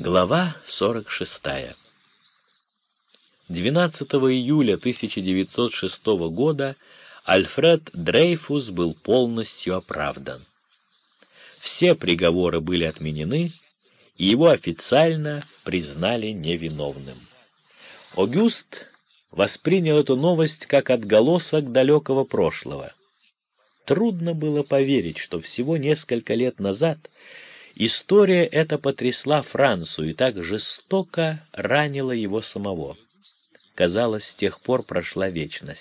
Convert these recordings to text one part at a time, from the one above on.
Глава 46. 12 июля 1906 года Альфред Дрейфус был полностью оправдан. Все приговоры были отменены, и его официально признали невиновным. Огюст воспринял эту новость как отголосок далекого прошлого. Трудно было поверить, что всего несколько лет назад История эта потрясла Францию и так жестоко ранила его самого. Казалось, с тех пор прошла вечность.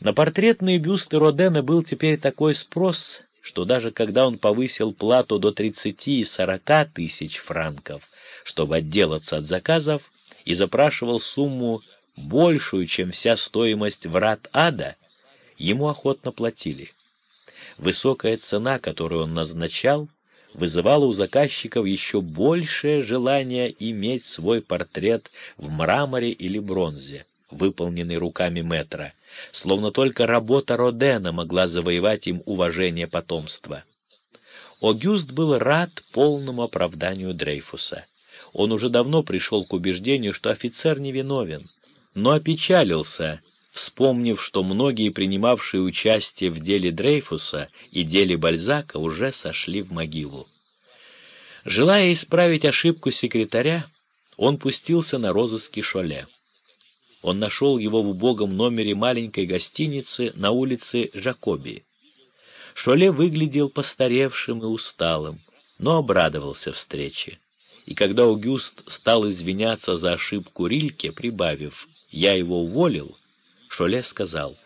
На портретные бюсты Родена был теперь такой спрос, что даже когда он повысил плату до 30 и 40 тысяч франков, чтобы отделаться от заказов, и запрашивал сумму большую, чем вся стоимость врат ада, ему охотно платили. Высокая цена, которую он назначал, вызывала у заказчиков еще большее желание иметь свой портрет в мраморе или бронзе, выполненный руками метра, словно только работа Родена могла завоевать им уважение потомства. Огюст был рад полному оправданию Дрейфуса. Он уже давно пришел к убеждению, что офицер невиновен, но опечалился, вспомнив, что многие, принимавшие участие в деле Дрейфуса и деле Бальзака, уже сошли в могилу. Желая исправить ошибку секретаря, он пустился на розыски Шоле. Он нашел его в убогом номере маленькой гостиницы на улице Жакоби. Шоле выглядел постаревшим и усталым, но обрадовался встрече. И когда Аугюст стал извиняться за ошибку Рильке, прибавив «я его уволил», Шоле сказал,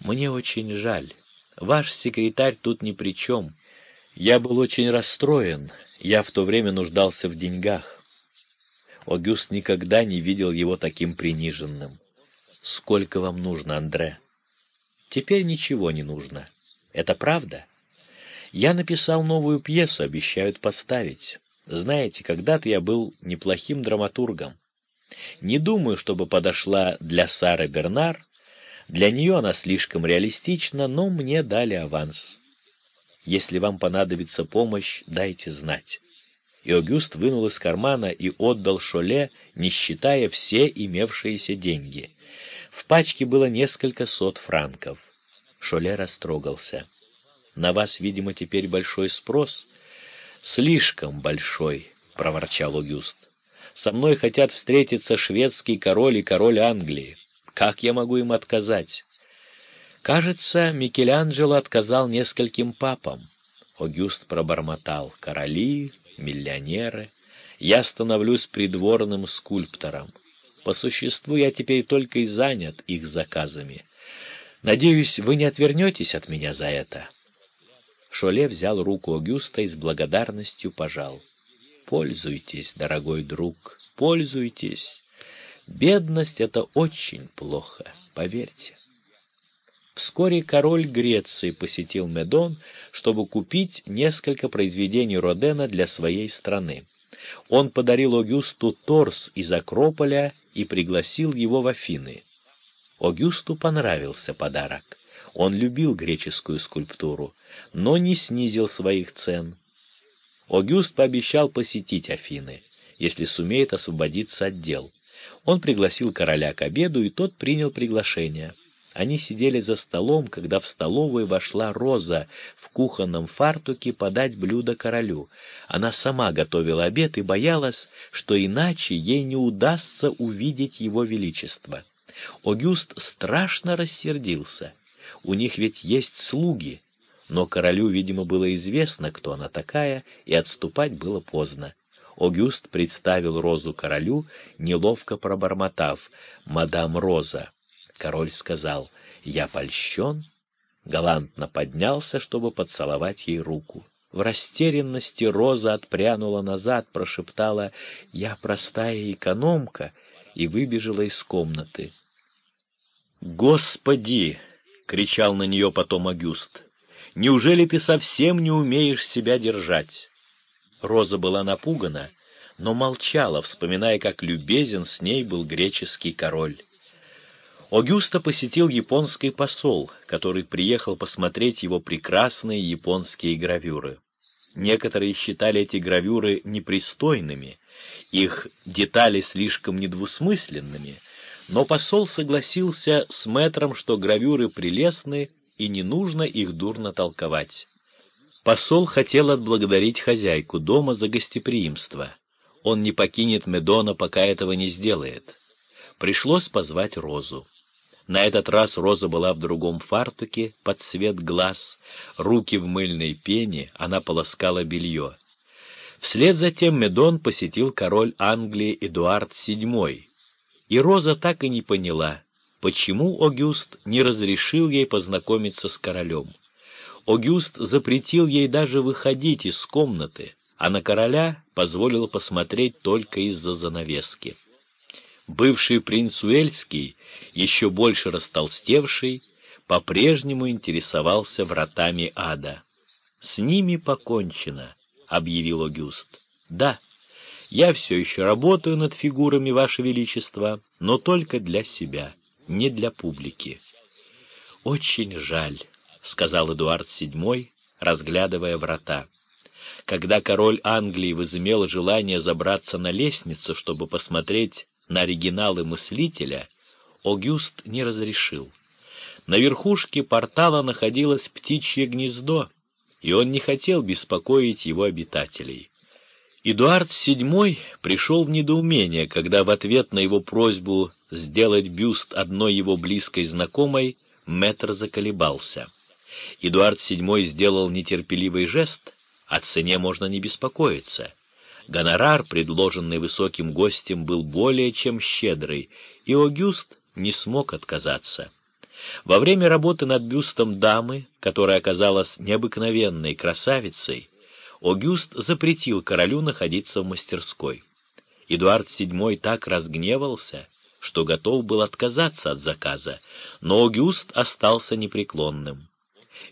«Мне очень жаль. Ваш секретарь тут ни при чем. Я был очень расстроен. Я в то время нуждался в деньгах». Огюст никогда не видел его таким приниженным. «Сколько вам нужно, Андре?» «Теперь ничего не нужно. Это правда?» «Я написал новую пьесу, обещают поставить. Знаете, когда-то я был неплохим драматургом. Не думаю, чтобы подошла для Сары Бернар, для нее она слишком реалистична, но мне дали аванс. Если вам понадобится помощь, дайте знать». И Огюст вынул из кармана и отдал Шоле, не считая все имевшиеся деньги. В пачке было несколько сот франков. Шоле растрогался. «На вас, видимо, теперь большой спрос?» «Слишком большой», — проворчал Огюст. «Со мной хотят встретиться шведский король и король Англии. Как я могу им отказать? Кажется, Микеланджело отказал нескольким папам. Огюст пробормотал. Короли, миллионеры. Я становлюсь придворным скульптором. По существу я теперь только и занят их заказами. Надеюсь, вы не отвернетесь от меня за это. Шоле взял руку Огюста и с благодарностью пожал. «Пользуйтесь, дорогой друг, пользуйтесь. Бедность — это очень плохо, поверьте. Вскоре король Греции посетил Медон, чтобы купить несколько произведений Родена для своей страны. Он подарил Огюсту торс из Акрополя и пригласил его в Афины. Огюсту понравился подарок. Он любил греческую скульптуру, но не снизил своих цен. Огюст пообещал посетить Афины, если сумеет освободиться от дел. Он пригласил короля к обеду, и тот принял приглашение. Они сидели за столом, когда в столовую вошла Роза в кухонном фартуке подать блюдо королю. Она сама готовила обед и боялась, что иначе ей не удастся увидеть его величество. Огюст страшно рассердился. У них ведь есть слуги. Но королю, видимо, было известно, кто она такая, и отступать было поздно. Огюст представил Розу королю, неловко пробормотав «Мадам Роза». Король сказал «Я польщен», галантно поднялся, чтобы поцеловать ей руку. В растерянности Роза отпрянула назад, прошептала «Я простая экономка» и выбежала из комнаты. «Господи!» — кричал на нее потом Агюст. «Неужели ты совсем не умеешь себя держать?» Роза была напугана, но молчала, вспоминая, как любезен с ней был греческий король. Огюста посетил японский посол, который приехал посмотреть его прекрасные японские гравюры. Некоторые считали эти гравюры непристойными, их детали слишком недвусмысленными, но посол согласился с мэтром, что гравюры прелестны и не нужно их дурно толковать. Посол хотел отблагодарить хозяйку дома за гостеприимство. Он не покинет Медона, пока этого не сделает. Пришлось позвать Розу. На этот раз Роза была в другом фартуке, под цвет глаз, руки в мыльной пене, она полоскала белье. Вслед за тем Медон посетил король Англии Эдуард VII, и Роза так и не поняла, почему Огюст не разрешил ей познакомиться с королем. Огюст запретил ей даже выходить из комнаты, а на короля позволил посмотреть только из-за занавески. Бывший принц Уэльский, еще больше растолстевший, по-прежнему интересовался вратами ада. «С ними покончено», — объявил Огюст. «Да, я все еще работаю над фигурами, Ваше Величество, но только для себя, не для публики». «Очень жаль», — сказал Эдуард VII, разглядывая врата. Когда король Англии возымел желание забраться на лестницу, чтобы посмотреть на оригиналы мыслителя, Огюст не разрешил. На верхушке портала находилось птичье гнездо, и он не хотел беспокоить его обитателей. Эдуард VII пришел в недоумение, когда в ответ на его просьбу сделать бюст одной его близкой знакомой мэтр заколебался. Эдуард VII сделал нетерпеливый жест, о цене можно не беспокоиться. Гонорар, предложенный высоким гостем, был более чем щедрый, и Огюст не смог отказаться. Во время работы над бюстом дамы, которая оказалась необыкновенной красавицей, Огюст запретил королю находиться в мастерской. Эдуард VII так разгневался, что готов был отказаться от заказа, но Огюст остался непреклонным.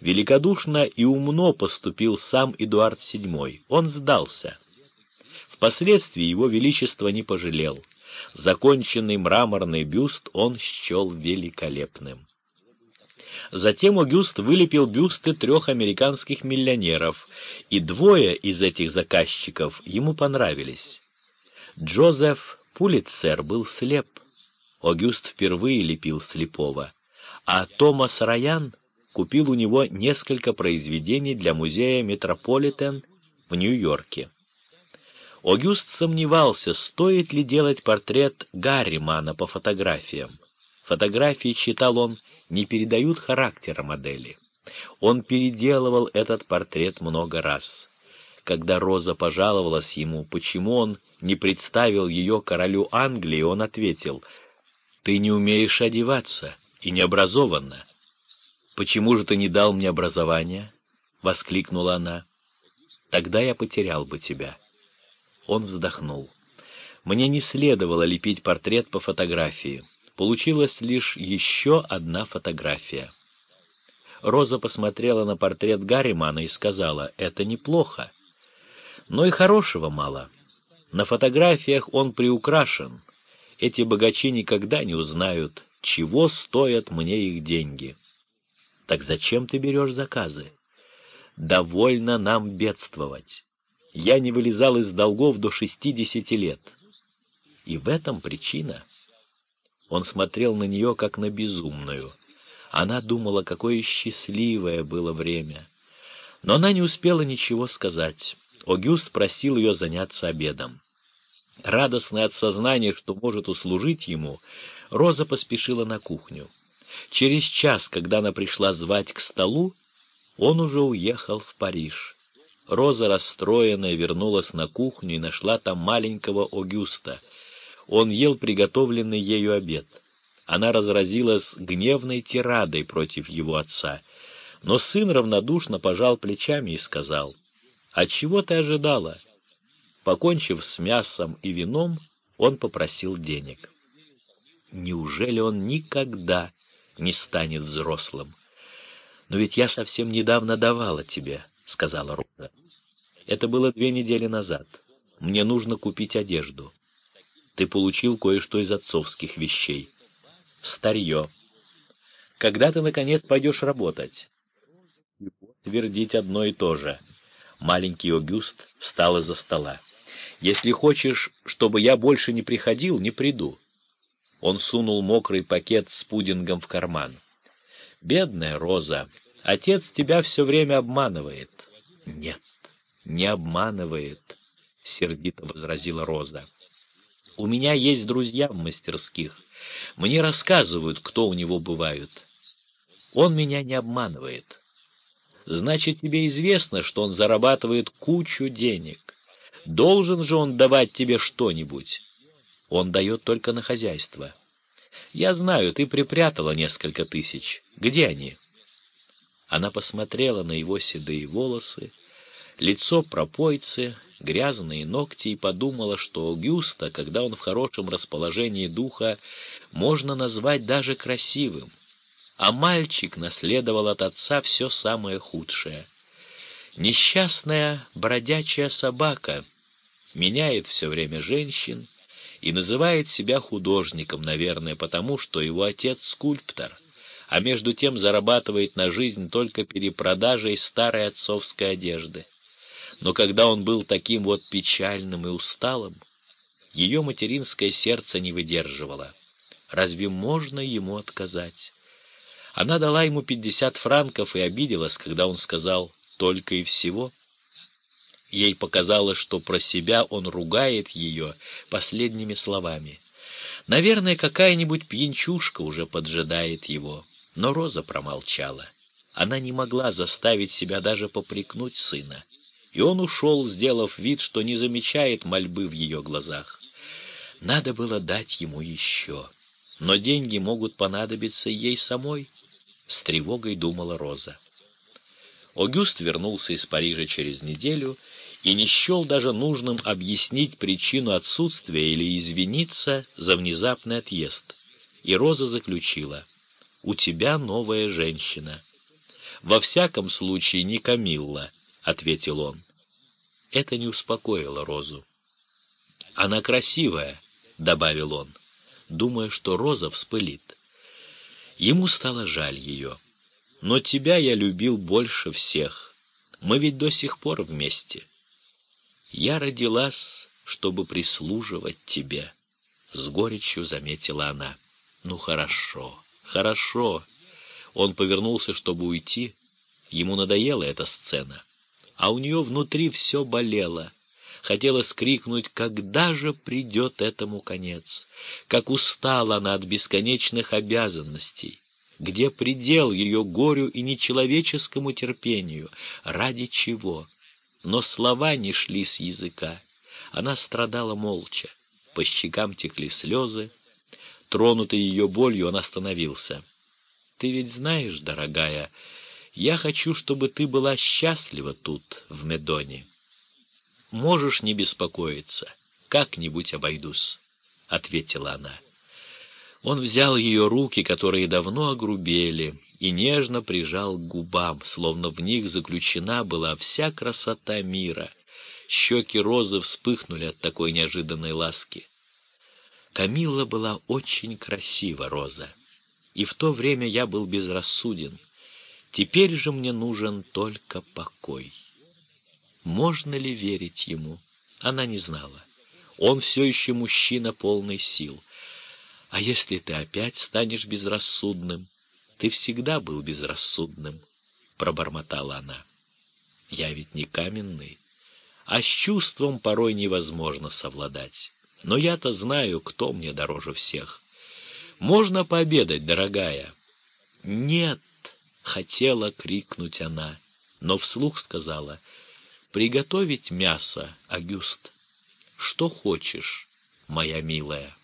Великодушно и умно поступил сам Эдуард VII, он сдался. Впоследствии его величество не пожалел. Законченный мраморный бюст он счел великолепным. Затем Огюст вылепил бюсты трех американских миллионеров, и двое из этих заказчиков ему понравились. Джозеф Пулитцер был слеп. Огюст впервые лепил слепого, а Томас Раян купил у него несколько произведений для музея Метрополитен в Нью-Йорке. Огюст сомневался, стоит ли делать портрет Гарримана по фотографиям. Фотографии, читал он, не передают характера модели. Он переделывал этот портрет много раз. Когда Роза пожаловалась ему, почему он не представил ее королю Англии, он ответил, «Ты не умеешь одеваться и необразованна. «Почему же ты не дал мне образования?» — воскликнула она. «Тогда я потерял бы тебя». Он вздохнул. «Мне не следовало лепить портрет по фотографии. Получилась лишь еще одна фотография». Роза посмотрела на портрет Гарримана и сказала, «Это неплохо. Но и хорошего мало. На фотографиях он приукрашен. Эти богачи никогда не узнают, чего стоят мне их деньги». Так зачем ты берешь заказы? Довольно нам бедствовать. Я не вылезал из долгов до шестидесяти лет. И в этом причина. Он смотрел на нее, как на безумную. Она думала, какое счастливое было время. Но она не успела ничего сказать. Огюст просил ее заняться обедом. Радостная от сознания, что может услужить ему, Роза поспешила на кухню. Через час, когда она пришла звать к столу, он уже уехал в Париж. Роза, расстроенная, вернулась на кухню и нашла там маленького Огюста. Он ел приготовленный ею обед. Она разразилась гневной тирадой против его отца, но сын равнодушно пожал плечами и сказал, «А чего ты ожидала?» Покончив с мясом и вином, он попросил денег. Неужели он никогда не станет взрослым. «Но ведь я совсем недавно давала тебе», — сказала Роза. «Это было две недели назад. Мне нужно купить одежду. Ты получил кое-что из отцовских вещей. Старье. Когда ты, наконец, пойдешь работать?» Твердить одно и то же. Маленький Огюст встал из-за стола. «Если хочешь, чтобы я больше не приходил, не приду». Он сунул мокрый пакет с пудингом в карман. «Бедная Роза, отец тебя все время обманывает». «Нет, не обманывает», — сердито возразила Роза. «У меня есть друзья в мастерских. Мне рассказывают, кто у него бывают. Он меня не обманывает. Значит, тебе известно, что он зарабатывает кучу денег. Должен же он давать тебе что-нибудь. Он дает только на хозяйство. Я знаю, ты припрятала несколько тысяч. Где они?» Она посмотрела на его седые волосы, лицо пропойцы, грязные ногти и подумала, что Гюста, когда он в хорошем расположении духа, можно назвать даже красивым, а мальчик наследовал от отца все самое худшее. Несчастная бродячая собака меняет все время женщин и называет себя художником, наверное, потому что его отец скульптор, а между тем зарабатывает на жизнь только перепродажей старой отцовской одежды но когда он был таким вот печальным и усталым, ее материнское сердце не выдерживало. Разве можно ему отказать? Она дала ему пятьдесят франков и обиделась, когда он сказал «только и всего». Ей показалось, что про себя он ругает ее последними словами. Наверное, какая-нибудь пьянчушка уже поджидает его, но Роза промолчала. Она не могла заставить себя даже попрекнуть сына и он ушел, сделав вид, что не замечает мольбы в ее глазах. Надо было дать ему еще, но деньги могут понадобиться ей самой, — с тревогой думала Роза. Огюст вернулся из Парижа через неделю и не счел даже нужным объяснить причину отсутствия или извиниться за внезапный отъезд. И Роза заключила, «У тебя новая женщина». «Во всяком случае, не Камилла», — ответил он. Это не успокоило Розу. «Она красивая», — добавил он, думая, что Роза вспылит. Ему стало жаль ее. «Но тебя я любил больше всех. Мы ведь до сих пор вместе. Я родилась, чтобы прислуживать тебе», — с горечью заметила она. «Ну хорошо, хорошо». Он повернулся, чтобы уйти. Ему надоела эта сцена а у нее внутри все болело. Хотелось крикнуть, когда же придет этому конец? Как устала она от бесконечных обязанностей! Где предел ее горю и нечеловеческому терпению? Ради чего? Но слова не шли с языка. Она страдала молча. По щекам текли слезы. Тронутый ее болью, он остановился. «Ты ведь знаешь, дорогая, я хочу, чтобы ты была счастлива тут, в Медоне. Можешь не беспокоиться, как-нибудь обойдусь, — ответила она. Он взял ее руки, которые давно огрубели, и нежно прижал к губам, словно в них заключена была вся красота мира. Щеки розы вспыхнули от такой неожиданной ласки. Камилла была очень красива, Роза, и в то время я был безрассуден — Теперь же мне нужен только покой. Можно ли верить ему? Она не знала. Он все еще мужчина полный сил. А если ты опять станешь безрассудным? Ты всегда был безрассудным, — пробормотала она. Я ведь не каменный, а с чувством порой невозможно совладать. Но я-то знаю, кто мне дороже всех. Можно пообедать, дорогая? Нет, Хотела крикнуть она, но вслух сказала, «Приготовить мясо, Агюст. Что хочешь, моя милая?»